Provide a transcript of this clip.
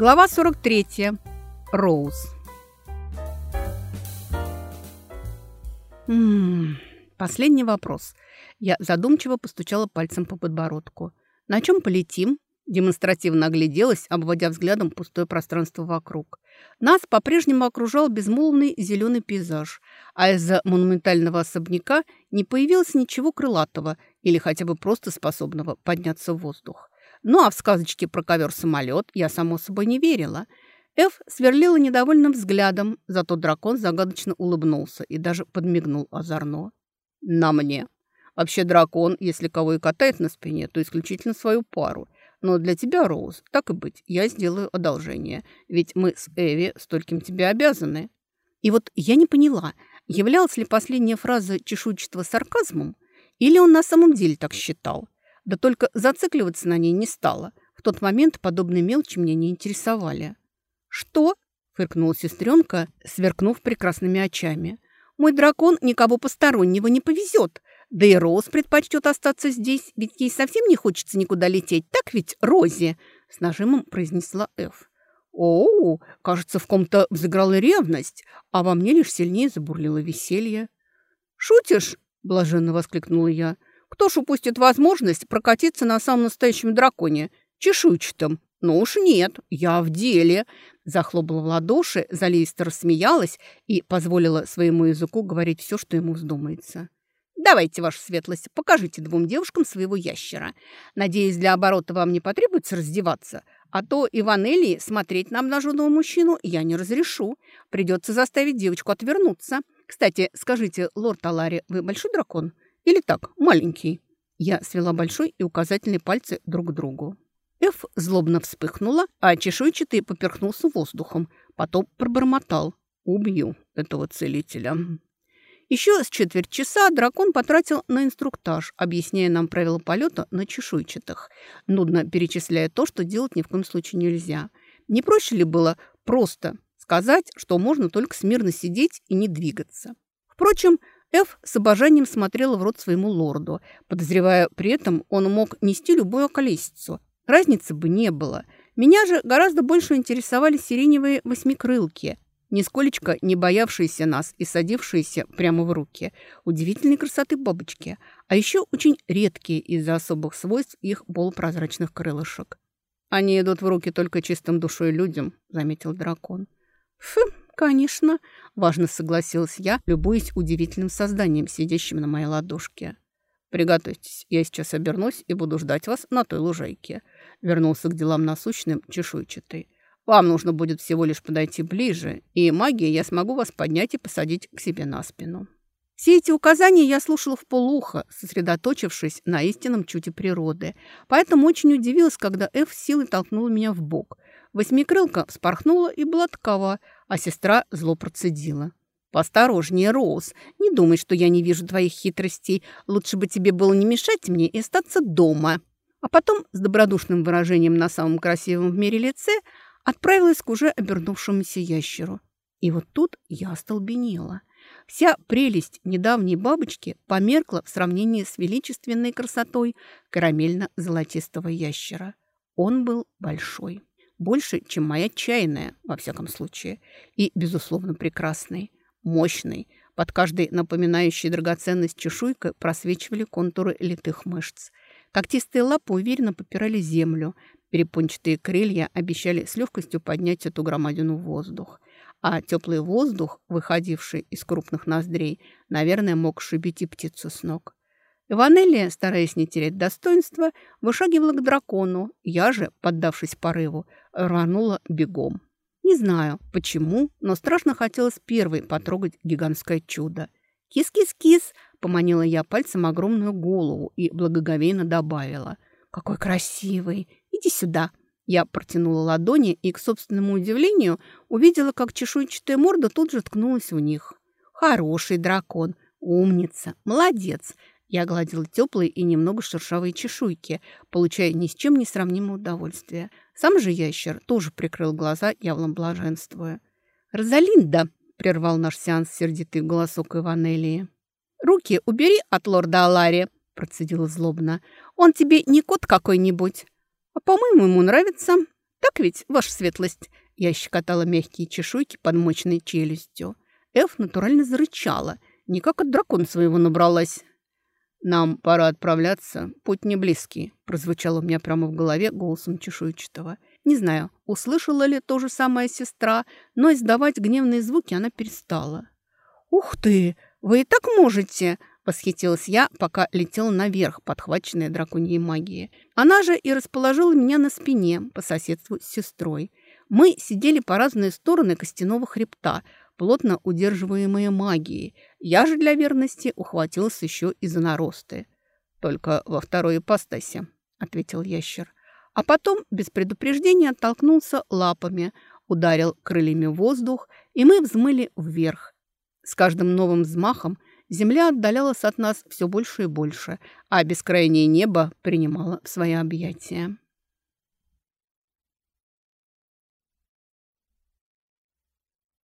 Глава 43. Роуз. М -м, последний вопрос. Я задумчиво постучала пальцем по подбородку. На чем полетим? Демонстративно огляделась, обводя взглядом пустое пространство вокруг. Нас по-прежнему окружал безмолвный зеленый пейзаж, а из-за монументального особняка не появилось ничего крылатого или хотя бы просто способного подняться в воздух. Ну а в сказочке про ковер-самолет я, само собой, не верила. Эф сверлила недовольным взглядом, зато дракон загадочно улыбнулся и даже подмигнул озорно. «На мне. Вообще дракон, если кого и катает на спине, то исключительно свою пару. Но для тебя, Роуз, так и быть, я сделаю одолжение, ведь мы с Эви стольким тебе обязаны». И вот я не поняла, являлась ли последняя фраза чешуйчатого сарказмом, или он на самом деле так считал – да только зацикливаться на ней не стала. В тот момент подобные мелочи меня не интересовали. «Что?» – фыркнула сестренка, сверкнув прекрасными очами. «Мой дракон никого постороннего не повезет. Да и Роуз предпочтет остаться здесь, ведь ей совсем не хочется никуда лететь. Так ведь, Рози?» – с нажимом произнесла Эф. «О, кажется, в ком-то взыграла ревность, а во мне лишь сильнее забурлило веселье». «Шутишь?» – блаженно воскликнула я – кто ж упустит возможность прокатиться на самом настоящем драконе, чешуйчатом? Ну уж нет, я в деле. Захлопала в ладоши, Залейста рассмеялась и позволила своему языку говорить все, что ему вздумается. «Давайте, ваша светлость, покажите двум девушкам своего ящера. Надеюсь, для оборота вам не потребуется раздеваться, а то Иванелии смотреть на обнаженного мужчину я не разрешу. Придется заставить девочку отвернуться. Кстати, скажите, лорд Алари, вы большой дракон?» Или так, маленький». Я свела большой и указательный пальцы друг к другу. Эф злобно вспыхнула, а чешуйчатый поперхнулся воздухом. Потом пробормотал. «Убью этого целителя». Еще с четверть часа дракон потратил на инструктаж, объясняя нам правила полета на чешуйчатых, нудно перечисляя то, что делать ни в коем случае нельзя. Не проще ли было просто сказать, что можно только смирно сидеть и не двигаться? Впрочем, Эф с обожанием смотрела в рот своему лорду, подозревая при этом, он мог нести любую околесицу. Разницы бы не было. Меня же гораздо больше интересовали сиреневые восьмикрылки, нисколечко не боявшиеся нас и садившиеся прямо в руки. Удивительной красоты бабочки, а еще очень редкие из-за особых свойств их полупрозрачных крылышек. «Они идут в руки только чистым душой людям», — заметил дракон. «Фу, конечно», – важно согласилась я, любуясь удивительным созданием, сидящим на моей ладошке. «Приготовьтесь, я сейчас обернусь и буду ждать вас на той лужайке», – вернулся к делам насущным чешуйчатый. «Вам нужно будет всего лишь подойти ближе, и магией я смогу вас поднять и посадить к себе на спину». Все эти указания я слушала в полухо, сосредоточившись на истинном чуде природы. Поэтому очень удивилась, когда Эф силой толкнула меня в бок. Восьмикрылка вспорхнула и была такова, а сестра зло процедила. «Посторожнее, Роуз. Не думай, что я не вижу твоих хитростей. Лучше бы тебе было не мешать мне и остаться дома». А потом, с добродушным выражением на самом красивом в мире лице, отправилась к уже обернувшемуся ящеру. И вот тут я остолбенела. Вся прелесть недавней бабочки померкла в сравнении с величественной красотой карамельно-золотистого ящера. Он был большой. Больше, чем моя чайная, во всяком случае. И, безусловно, прекрасный, мощный. Под каждой напоминающей драгоценность чешуйкой просвечивали контуры литых мышц. Когтистые лапы уверенно попирали землю. Перепончатые крылья обещали с легкостью поднять эту громадину в воздух. А теплый воздух, выходивший из крупных ноздрей, наверное, мог шибить и птицу с ног. Ванелия, стараясь не терять достоинства, вышагивала к дракону. Я же, поддавшись порыву, рванула бегом. Не знаю, почему, но страшно хотелось первой потрогать гигантское чудо. «Кис-кис-кис!» – поманила я пальцем огромную голову и благоговейно добавила. «Какой красивый! Иди сюда!» Я протянула ладони и, к собственному удивлению, увидела, как чешуйчатая морда тут же ткнулась в них. «Хороший дракон! Умница! Молодец! Я гладила теплые и немного шершавые чешуйки, получая ни с чем не сравнимое удовольствие. Сам же ящер тоже прикрыл глаза, явно блаженствуя. «Розалинда!» — прервал наш сеанс сердитый голосок Иванелии. «Руки убери от лорда Алари!» — процедила злобно. «Он тебе не кот какой-нибудь, а, по-моему, ему нравится». Так ведь, ваша светлость?» Я щекотала мягкие чешуйки под мощной челюстью. Эф натурально зарычала. Никак от дракона своего набралась. «Нам пора отправляться. Путь не близкий», – прозвучало у меня прямо в голове голосом чешуйчатого. Не знаю, услышала ли то же самое сестра, но издавать гневные звуки она перестала. «Ух ты! Вы и так можете!» – восхитилась я, пока летела наверх, подхваченная драконьей магией. Она же и расположила меня на спине по соседству с сестрой. Мы сидели по разные стороны костяного хребта, плотно удерживаемые магией. Я же для верности ухватилась еще и за наросты. «Только во второй ипостаси», — ответил ящер. А потом без предупреждения оттолкнулся лапами, ударил крыльями в воздух, и мы взмыли вверх. С каждым новым взмахом земля отдалялась от нас все больше и больше, а бескрайнее небо принимало в свои объятия.